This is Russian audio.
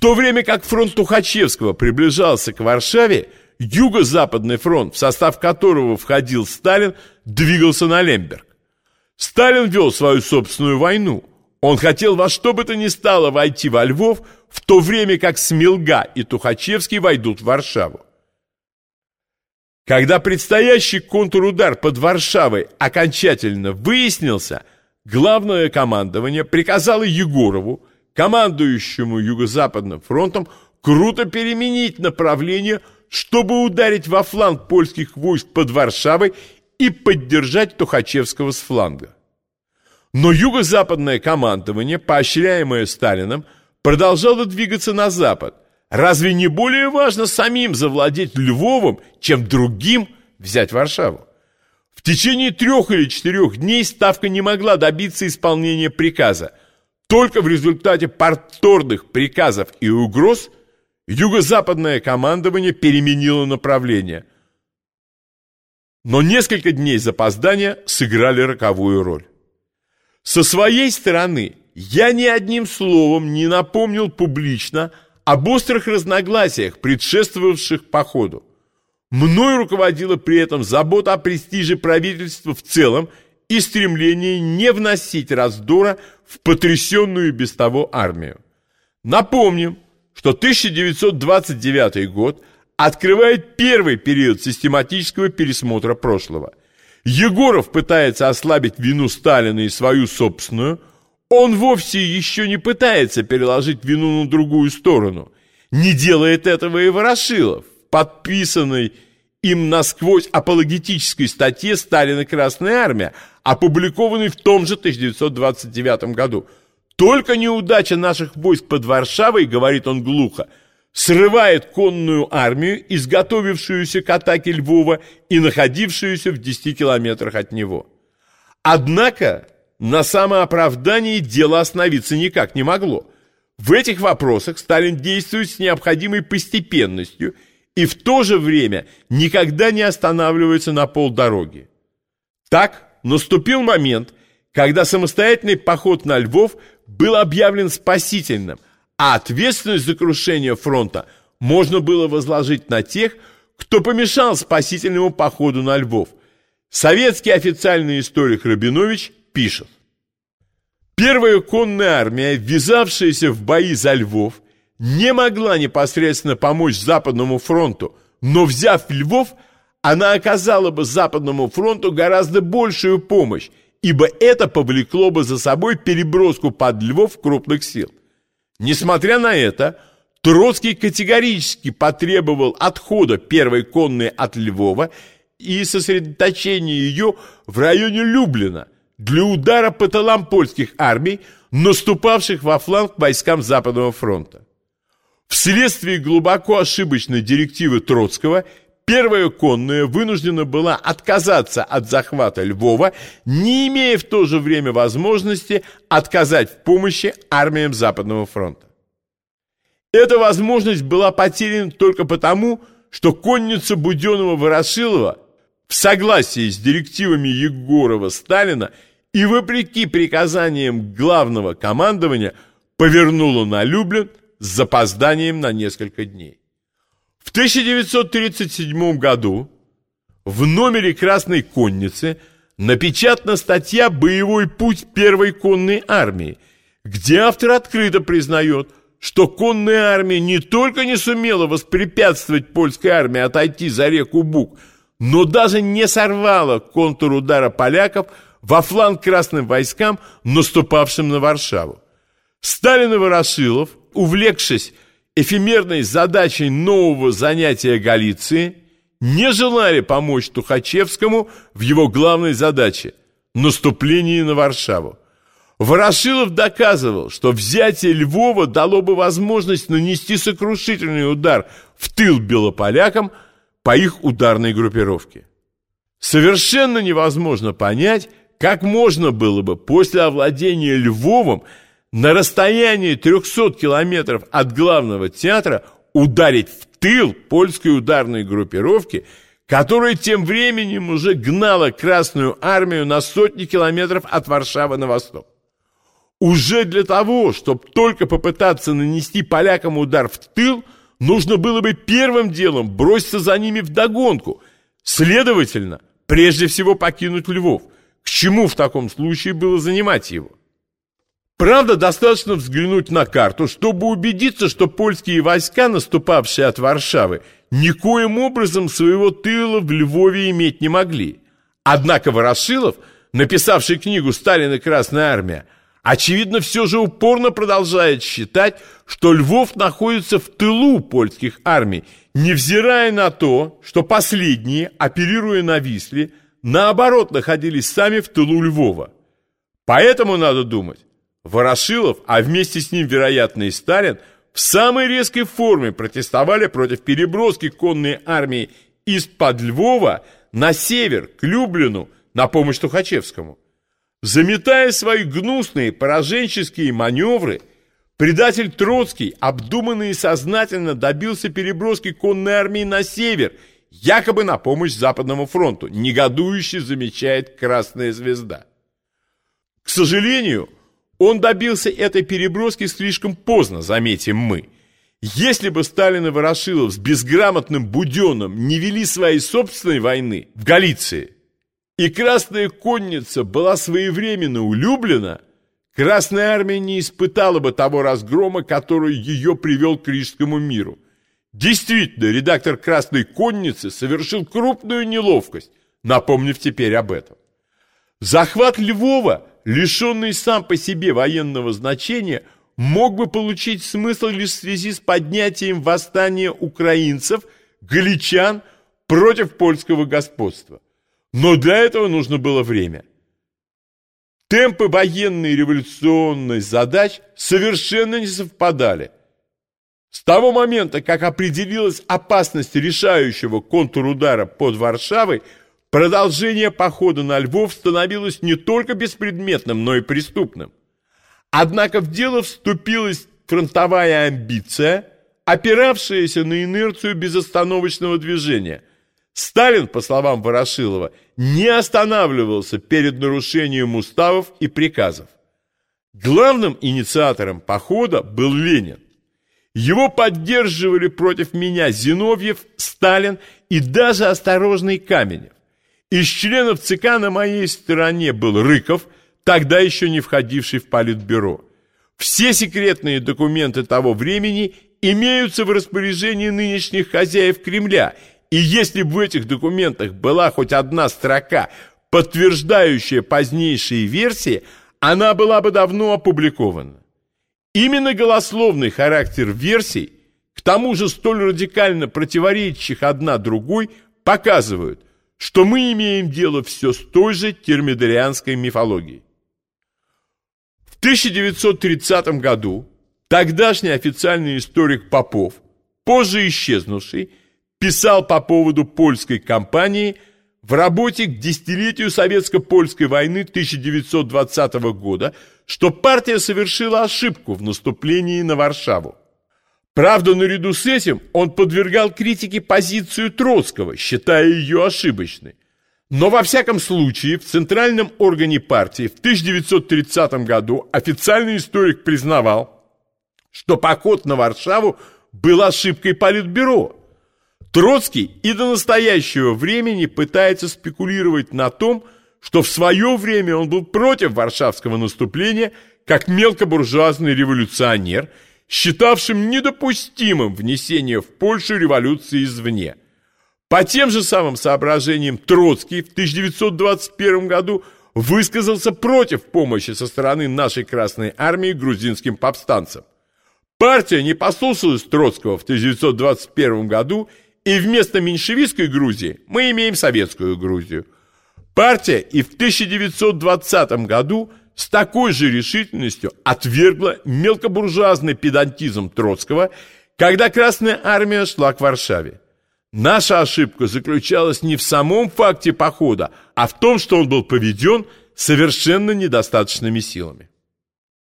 то время как фронт Тухачевского приближался к Варшаве, Юго-Западный фронт, в состав которого входил Сталин, двигался на Лемберг. Сталин вел свою собственную войну. Он хотел во что бы то ни стало войти во Львов, в то время как Смилга и Тухачевский войдут в Варшаву. Когда предстоящий контрудар под Варшавой окончательно выяснился, главное командование приказало Егорову, командующему Юго-Западным фронтом, круто переменить направление, чтобы ударить во фланг польских войск под Варшавой и поддержать Тухачевского с фланга. Но юго-западное командование, поощряемое Сталином, продолжало двигаться на запад. Разве не более важно самим завладеть Львовом, чем другим взять Варшаву? В течение трех или четырех дней Ставка не могла добиться исполнения приказа. Только в результате порторных приказов и угроз юго-западное командование переменило направление. Но несколько дней запоздания сыграли роковую роль. Со своей стороны я ни одним словом не напомнил публично об острых разногласиях, предшествовавших походу. Мной руководила при этом забота о престиже правительства в целом и стремление не вносить раздора в потрясенную без того армию. Напомним, что 1929 год открывает первый период систематического пересмотра прошлого. Егоров пытается ослабить вину Сталина и свою собственную. Он вовсе еще не пытается переложить вину на другую сторону. Не делает этого и Ворошилов, подписанный им насквозь апологетической статье «Сталин и Красная Армия», опубликованной в том же 1929 году. «Только неудача наших войск под Варшавой, — говорит он глухо, — срывает конную армию, изготовившуюся к атаке Львова и находившуюся в 10 километрах от него. Однако на самооправдании дело остановиться никак не могло. В этих вопросах Сталин действует с необходимой постепенностью и в то же время никогда не останавливается на полдороги. Так наступил момент, когда самостоятельный поход на Львов был объявлен спасительным – а ответственность за крушение фронта можно было возложить на тех, кто помешал спасительному походу на Львов. Советский официальный историк Рабинович пишет. Первая конная армия, ввязавшаяся в бои за Львов, не могла непосредственно помочь Западному фронту, но взяв Львов, она оказала бы Западному фронту гораздо большую помощь, ибо это повлекло бы за собой переброску под Львов крупных сил. Несмотря на это, Троцкий категорически потребовал отхода первой конной от Львова и сосредоточения ее в районе Люблина для удара по тылам польских армий, наступавших во фланг войскам Западного фронта. Вследствие глубоко ошибочной директивы Троцкого Первая конная вынуждена была отказаться от захвата Львова, не имея в то же время возможности отказать в помощи армиям Западного фронта. Эта возможность была потеряна только потому, что конница Буденова-Ворошилова в согласии с директивами Егорова-Сталина и вопреки приказаниям главного командования повернула на Люблин с запозданием на несколько дней. В 1937 году в номере «Красной конницы» напечатана статья «Боевой путь первой конной армии», где автор открыто признает, что конная армия не только не сумела воспрепятствовать польской армии отойти за реку Буг, но даже не сорвала контур удара поляков во фланг красным войскам, наступавшим на Варшаву. Сталин и Ворошилов, увлекшись эфемерной задачей нового занятия Галиции не желали помочь Тухачевскому в его главной задаче – наступлении на Варшаву. Ворошилов доказывал, что взятие Львова дало бы возможность нанести сокрушительный удар в тыл белополякам по их ударной группировке. Совершенно невозможно понять, как можно было бы после овладения Львовом на расстоянии 300 километров от главного театра ударить в тыл польской ударной группировки, которая тем временем уже гнала Красную армию на сотни километров от Варшавы на восток. Уже для того, чтобы только попытаться нанести полякам удар в тыл, нужно было бы первым делом броситься за ними в догонку. Следовательно, прежде всего покинуть Львов. К чему в таком случае было занимать его? Правда, достаточно взглянуть на карту, чтобы убедиться, что польские войска, наступавшие от Варшавы, никоим образом своего тыла в Львове иметь не могли. Однако Ворошилов, написавший книгу «Сталин и Красная Армия», очевидно, все же упорно продолжает считать, что Львов находится в тылу польских армий, невзирая на то, что последние, оперируя на Висле, наоборот находились сами в тылу Львова. Поэтому надо думать, Ворошилов, а вместе с ним, вероятно, и Сталин, в самой резкой форме протестовали против переброски конной армии из-под Львова на север, к Люблину, на помощь Тухачевскому. Заметая свои гнусные пораженческие маневры, предатель Троцкий обдуманно и сознательно добился переброски конной армии на север, якобы на помощь Западному фронту, негодующе замечает Красная Звезда. К сожалению, он добился этой переброски слишком поздно, заметим мы. Если бы Сталин и Ворошилов с безграмотным Буденным не вели своей собственной войны в Галиции, и Красная Конница была своевременно улюблена, Красная Армия не испытала бы того разгрома, который ее привел к Рижскому миру. Действительно, редактор Красной Конницы совершил крупную неловкость, напомнив теперь об этом. Захват Львова лишенный сам по себе военного значения, мог бы получить смысл лишь в связи с поднятием восстания украинцев, галичан против польского господства. Но для этого нужно было время. Темпы военной и революционной задач совершенно не совпадали. С того момента, как определилась опасность решающего контрудара под Варшавой – Продолжение похода на Львов становилось не только беспредметным, но и преступным. Однако в дело вступилась фронтовая амбиция, опиравшаяся на инерцию безостановочного движения. Сталин, по словам Ворошилова, не останавливался перед нарушением уставов и приказов. Главным инициатором похода был Ленин. Его поддерживали против меня Зиновьев, Сталин и даже осторожный Каменев. Из членов ЦК на моей стороне был Рыков, тогда еще не входивший в Политбюро. Все секретные документы того времени имеются в распоряжении нынешних хозяев Кремля, и если бы в этих документах была хоть одна строка, подтверждающая позднейшие версии, она была бы давно опубликована. Именно голословный характер версий, к тому же столь радикально противоречащих одна другой, показывают, что мы имеем дело все с той же термидорианской мифологией. В 1930 году тогдашний официальный историк Попов, позже исчезнувший, писал по поводу польской кампании в работе к десятилетию советско-польской войны 1920 года, что партия совершила ошибку в наступлении на Варшаву. Правда, наряду с этим он подвергал критике позицию Троцкого, считая ее ошибочной. Но во всяком случае, в центральном органе партии в 1930 году официальный историк признавал, что поход на Варшаву был ошибкой Политбюро. Троцкий и до настоящего времени пытается спекулировать на том, что в свое время он был против варшавского наступления как мелкобуржуазный революционер – считавшим недопустимым внесение в Польшу революции извне. По тем же самым соображениям Троцкий в 1921 году высказался против помощи со стороны нашей Красной Армии грузинским повстанцам. Партия не послушалась Троцкого в 1921 году, и вместо меньшевистской Грузии мы имеем советскую Грузию. Партия и в 1920 году с такой же решительностью отвергла мелкобуржуазный педантизм Троцкого, когда Красная Армия шла к Варшаве. Наша ошибка заключалась не в самом факте похода, а в том, что он был поведен совершенно недостаточными силами.